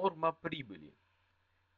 Норма прибыли.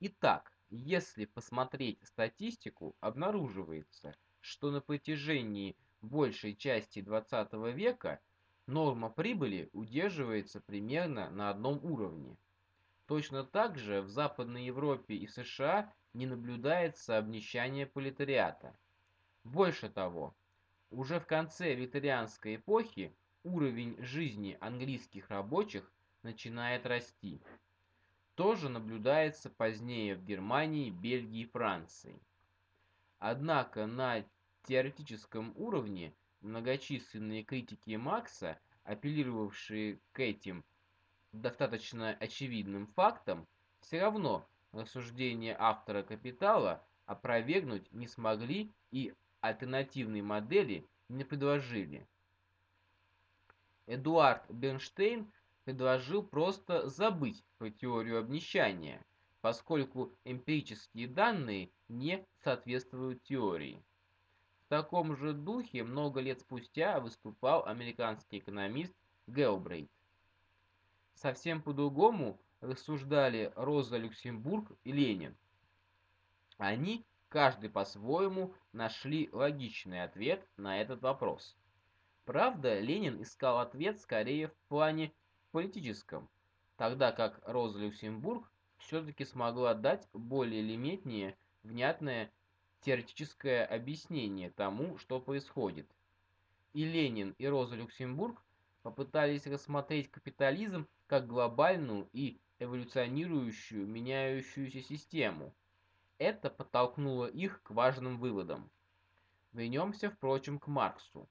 Итак, если посмотреть статистику, обнаруживается, что на протяжении большей части 20 века норма прибыли удерживается примерно на одном уровне. Точно так же в Западной Европе и США не наблюдается обнищание пролетариата. Больше того, уже в конце викторианской эпохи уровень жизни английских рабочих начинает расти. Тоже наблюдается позднее в Германии, Бельгии и Франции. Однако на теоретическом уровне многочисленные критики Макса, апеллировавшие к этим достаточно очевидным фактам, все равно рассуждения автора «Капитала» опровергнуть не смогли и альтернативной модели не предложили. Эдуард Бернштейн предложил просто забыть про теорию обнищания, поскольку эмпирические данные не соответствуют теории. В таком же духе много лет спустя выступал американский экономист Гелбрейт. Совсем по-другому рассуждали Роза Люксембург и Ленин. Они, каждый по-своему, нашли логичный ответ на этот вопрос. Правда, Ленин искал ответ скорее в плане политическом, тогда как Роза Люксембург все-таки смогла дать более или менее внятное теоретическое объяснение тому, что происходит. И Ленин, и Роза Люксембург попытались рассмотреть капитализм как глобальную и эволюционирующую, меняющуюся систему. Это подтолкнуло их к важным выводам. Вернемся, впрочем, к Марксу.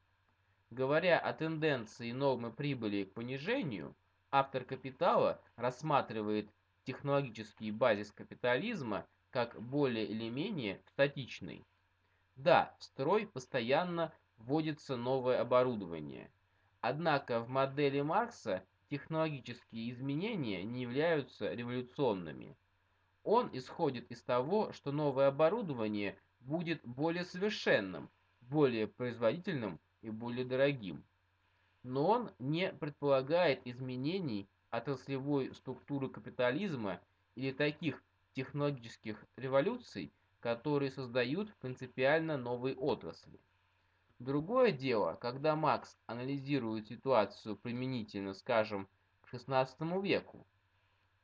Говоря о тенденции нормы прибыли к понижению, автор «Капитала» рассматривает технологический базис капитализма как более или менее статичный. Да, в строй постоянно вводится новое оборудование. Однако в модели Маркса технологические изменения не являются революционными. Он исходит из того, что новое оборудование будет более совершенным, более производительным и более дорогим. Но он не предполагает изменений отраслевой структуры капитализма или таких технологических революций, которые создают принципиально новые отрасли. Другое дело, когда Макс анализирует ситуацию применительно, скажем, к XVI веку.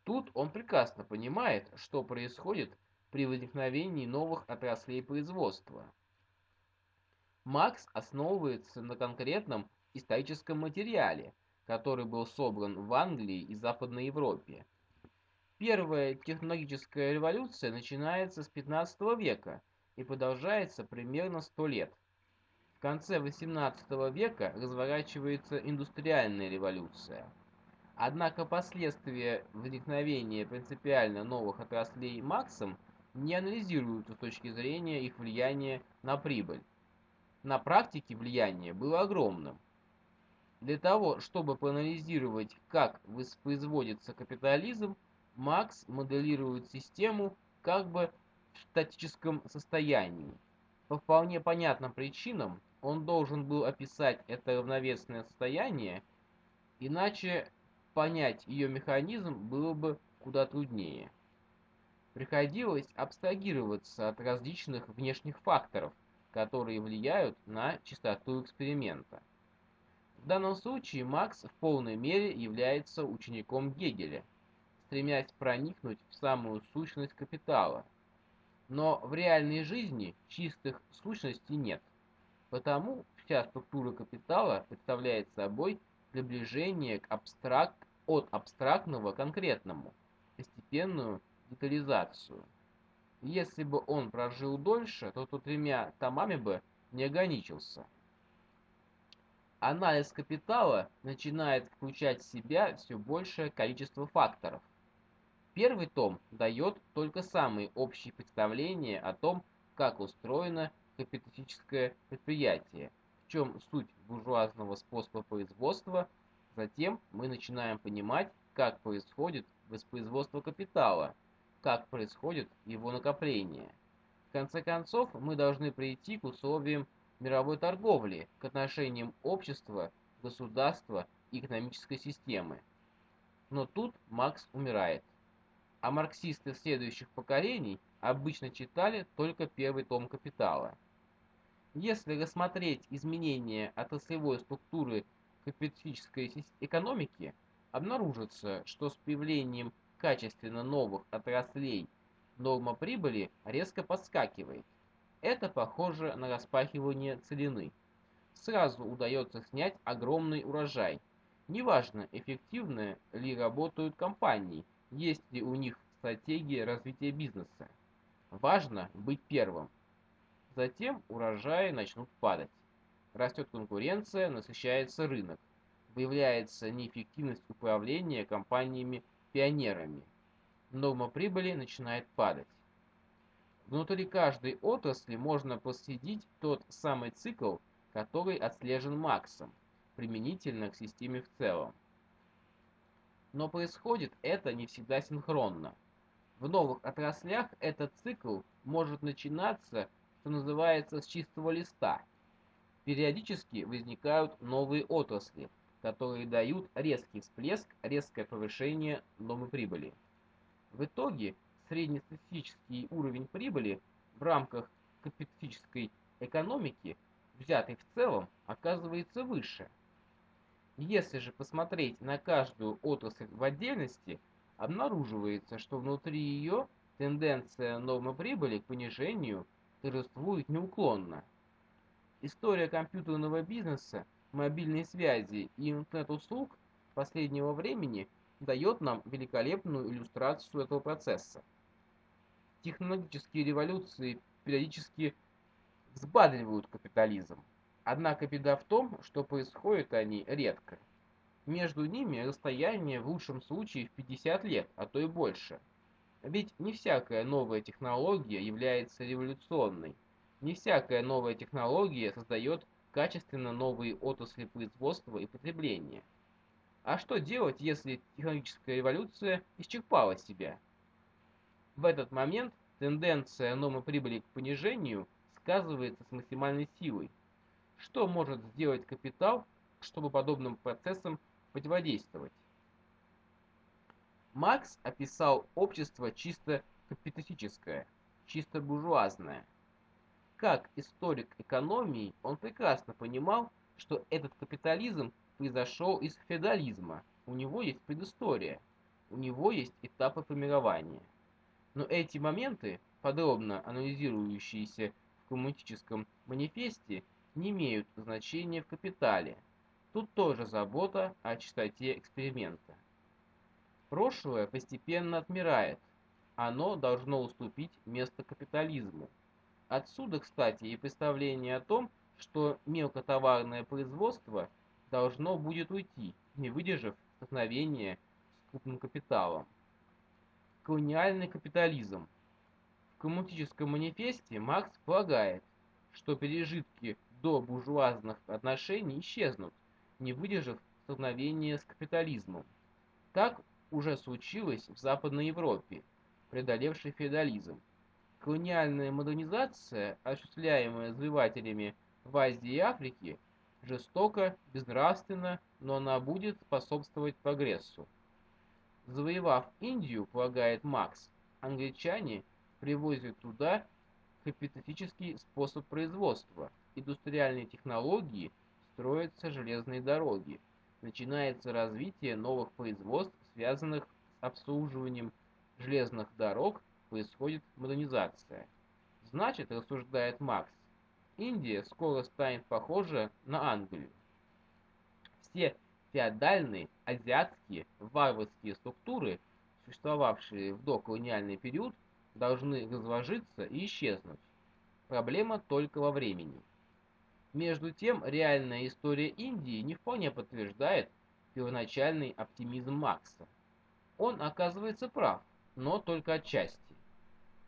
Тут он прекрасно понимает, что происходит при возникновении новых отраслей производства. Макс основывается на конкретном историческом материале, который был собран в Англии и Западной Европе. Первая технологическая революция начинается с 15 века и продолжается примерно 100 лет. В конце 18 века разворачивается индустриальная революция. Однако последствия возникновения принципиально новых отраслей Максом не анализируются с точки зрения их влияния на прибыль на практике влияние было огромным. Для того, чтобы проанализировать, как воспроизводится капитализм, Макс моделирует систему как бы в статическом состоянии. По вполне понятным причинам он должен был описать это равновесное состояние, иначе понять ее механизм было бы куда труднее. Приходилось абстрагироваться от различных внешних факторов, которые влияют на частоту эксперимента. В данном случае Макс в полной мере является учеником Гегеля, стремясь проникнуть в самую сущность капитала. Но в реальной жизни чистых сущностей нет, потому вся структура капитала представляет собой приближение к абстракт, от абстрактного к конкретному, постепенную детализацию. Если бы он прожил дольше, то тут тремя томами бы не ограничился. Анализ капитала начинает включать в себя все большее количество факторов. Первый том дает только самые общие представления о том, как устроено капиталистическое предприятие, в чем суть буржуазного способа производства. Затем мы начинаем понимать, как происходит воспроизводство капитала – как происходит его накопление. В конце концов, мы должны прийти к условиям мировой торговли, к отношениям общества, государства и экономической системы. Но тут Макс умирает. а марксисты следующих поколений обычно читали только первый том «Капитала». Если рассмотреть изменения отраслевой структуры капиталистической экономики, обнаружится, что с появлением качественно новых отраслей норма прибыли резко подскакивает. Это похоже на распахивание целины. Сразу удается снять огромный урожай. Неважно, эффективно ли работают компании, есть ли у них стратегия развития бизнеса. Важно быть первым. Затем урожаи начнут падать. Растет конкуренция, насыщается рынок. Выявляется неэффективность управления компаниями-пионерами. Норма прибыли начинает падать. Внутри каждой отрасли можно проследить тот самый цикл, который отслежен Максом, применительно к системе в целом. Но происходит это не всегда синхронно. В новых отраслях этот цикл может начинаться, что называется, с чистого листа. Периодически возникают новые отрасли, которые дают резкий всплеск, резкое повышение новой прибыли. В итоге среднестатистический уровень прибыли в рамках капиталистической экономики, взятый в целом, оказывается выше. Если же посмотреть на каждую отрасль в отдельности, обнаруживается, что внутри ее тенденция нормы прибыли к понижению торжествует неуклонно. История компьютерного бизнеса, мобильной связи и интернет-услуг последнего времени дает нам великолепную иллюстрацию этого процесса технологические революции периодически взбадривают капитализм. Однако беда в том, что происходят они редко. Между ними расстояние в лучшем случае в 50 лет, а то и больше. Ведь не всякая новая технология является революционной. Не всякая новая технология создает качественно новые отрасли производства и потребления. А что делать, если технологическая революция исчерпала себя? В этот момент тенденция нормы прибыли к понижению сказывается с максимальной силой. Что может сделать капитал, чтобы подобным процессам противодействовать? Маркс описал общество чисто капиталистическое, чисто буржуазное. Как историк экономии, он прекрасно понимал, что этот капитализм произошел из феодализма. У него есть предыстория, у него есть этапы формирования. Но эти моменты, подробно анализирующиеся в коммунистическом манифесте, не имеют значения в капитале. Тут тоже забота о чистоте эксперимента. Прошлое постепенно отмирает. Оно должно уступить место капитализму. Отсюда, кстати, и представление о том, что мелкотоварное производство должно будет уйти, не выдержав столкновения с крупным капиталом колониальный капитализм. В коммунистическом манифесте Маркс полагает, что пережитки до буржуазных отношений исчезнут, не выдержав столкновения с капитализмом. Так уже случилось в Западной Европе, преодолевшей феодализм. Колониальная модернизация, осуществляемая завоевателями в Азии и Африке, жестоко, безнравственно, но она будет способствовать прогрессу. Завоевав Индию, полагает Макс, англичане привозят туда капиталистический способ производства, индустриальные технологии, строятся железные дороги, начинается развитие новых производств, связанных с обслуживанием железных дорог, происходит модернизация. Значит, рассуждает Макс, Индия скоро станет похожа на Англию. Все феодальные, азиатские, варварские структуры, существовавшие в доколониальный период, должны разложиться и исчезнуть. Проблема только во времени. Между тем, реальная история Индии не вполне подтверждает первоначальный оптимизм Макса. Он оказывается прав, но только отчасти.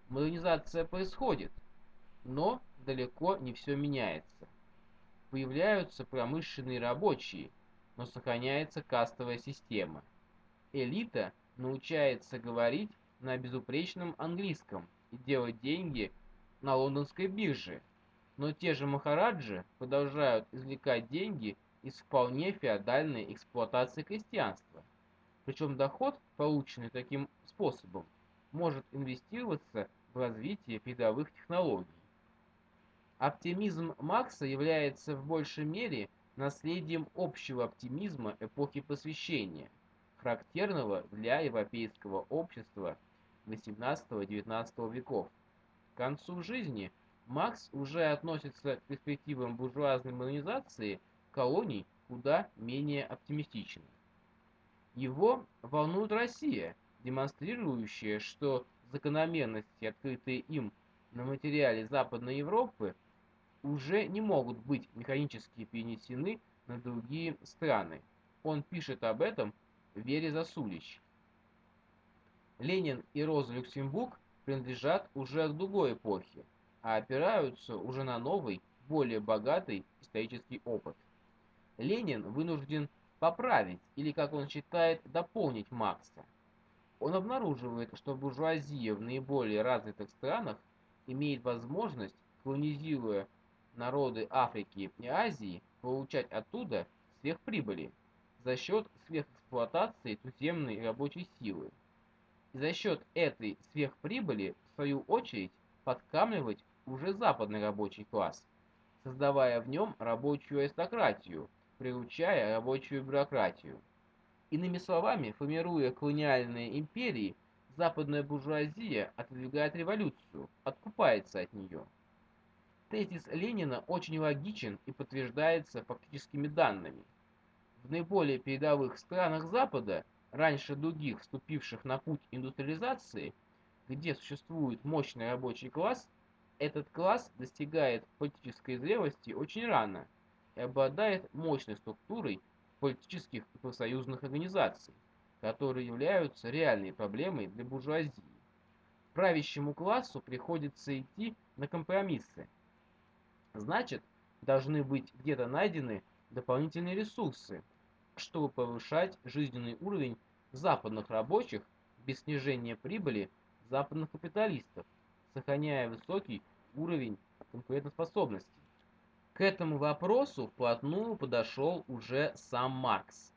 Модернизация происходит, но далеко не все меняется. Появляются промышленные рабочие – но сохраняется кастовая система. Элита научается говорить на безупречном английском и делать деньги на лондонской бирже, но те же махараджи продолжают извлекать деньги из вполне феодальной эксплуатации крестьянства. Причем доход, полученный таким способом, может инвестироваться в развитие передовых технологий. Оптимизм Макса является в большей мере наследием общего оптимизма эпохи Просвещения, характерного для европейского общества XVIII-XIX веков. К концу жизни Макс уже относится к перспективам буржуазной модернизации колоний куда менее оптимистично. Его волнует Россия, демонстрирующая, что закономерности, открытые им на материале Западной Европы, уже не могут быть механически перенесены на другие страны. Он пишет об этом Вере Засулич. Ленин и Роза Люксембург принадлежат уже к другой эпохе, а опираются уже на новый, более богатый исторический опыт. Ленин вынужден поправить или, как он считает, дополнить Маркса. Он обнаруживает, что буржуазия в наиболее развитых странах имеет возможность, колонизируя народы Африки и Азии получать оттуда сверхприбыли за счет сверхэксплуатации туземной рабочей силы. И за счет этой сверхприбыли, в свою очередь, подкамливать уже западный рабочий класс, создавая в нем рабочую аристократию, приучая рабочую бюрократию. Иными словами, формируя колониальные империи, западная буржуазия отодвигает революцию, откупается от нее. Тезис Ленина очень логичен и подтверждается фактическими данными. В наиболее передовых странах Запада, раньше других вступивших на путь индустриализации, где существует мощный рабочий класс, этот класс достигает политической зрелости очень рано и обладает мощной структурой политических и профсоюзных организаций, которые являются реальной проблемой для буржуазии. Правящему классу приходится идти на компромиссы, Значит, должны быть где-то найдены дополнительные ресурсы, чтобы повышать жизненный уровень западных рабочих без снижения прибыли западных капиталистов, сохраняя высокий уровень конкурентоспособности. К этому вопросу вплотную подошел уже сам Маркс.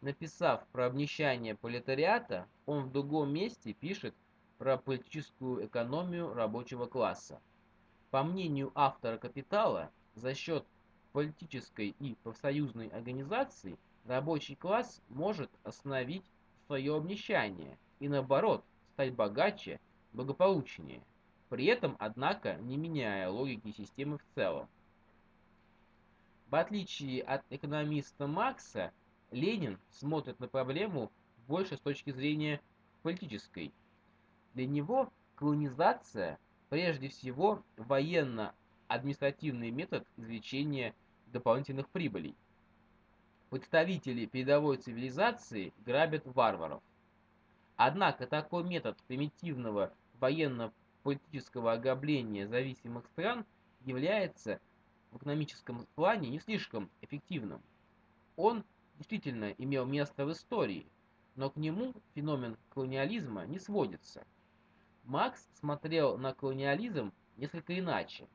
Написав про обнищание пролетариата, он в другом месте пишет про политическую экономию рабочего класса. По мнению автора «Капитала», за счет политической и профсоюзной организации рабочий класс может остановить свое обнищание и наоборот стать богаче, благополучнее, при этом, однако, не меняя логики системы в целом. В отличие от экономиста Макса, Ленин смотрит на проблему больше с точки зрения политической. Для него колонизация прежде всего военно-административный метод извлечения дополнительных прибылей. Представители передовой цивилизации грабят варваров. Однако такой метод примитивного военно-политического ограбления зависимых стран является в экономическом плане не слишком эффективным. Он действительно имел место в истории, но к нему феномен колониализма не сводится – Макс смотрел на колониализм несколько иначе.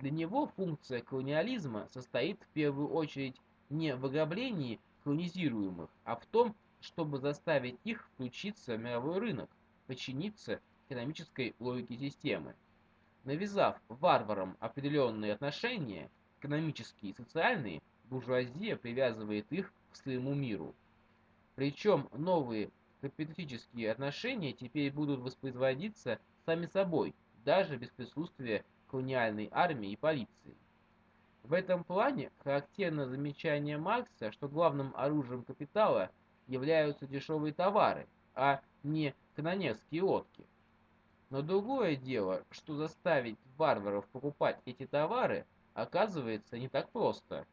Для него функция колониализма состоит в первую очередь не в ограблении колонизируемых, а в том, чтобы заставить их включиться в мировой рынок, подчиниться экономической логике системы. Навязав варварам определенные отношения, экономические и социальные, буржуазия привязывает их к своему миру. Причем новые капиталистические отношения теперь будут воспроизводиться сами собой, даже без присутствия колониальной армии и полиции. В этом плане характерно замечание Маркса, что главным оружием капитала являются дешевые товары, а не канонерские лодки. Но другое дело, что заставить варваров покупать эти товары оказывается не так просто.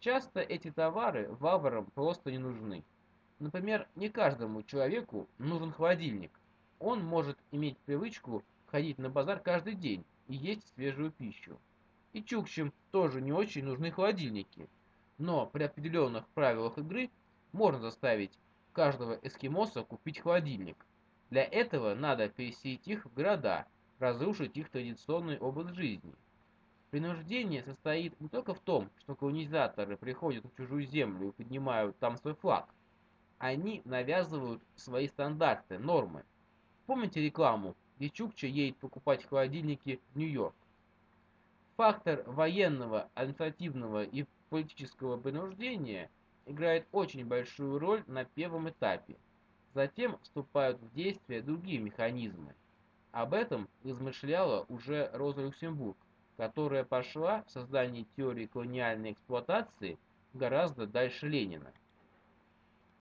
Часто эти товары варварам просто не нужны. Например, не каждому человеку нужен холодильник. Он может иметь привычку ходить на базар каждый день и есть свежую пищу. И чукчам тоже не очень нужны холодильники. Но при определенных правилах игры можно заставить каждого эскимоса купить холодильник. Для этого надо переселить их в города, разрушить их традиционный образ жизни. Принуждение состоит не только в том, что колонизаторы приходят в чужую землю и поднимают там свой флаг – они навязывают свои стандарты, нормы. Помните рекламу, где Чукча едет покупать холодильники в Нью-Йорк? Фактор военного, административного и политического принуждения играет очень большую роль на первом этапе. Затем вступают в действие другие механизмы. Об этом размышляла уже Роза Люксембург, которая пошла в создании теории колониальной эксплуатации гораздо дальше Ленина.